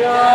야.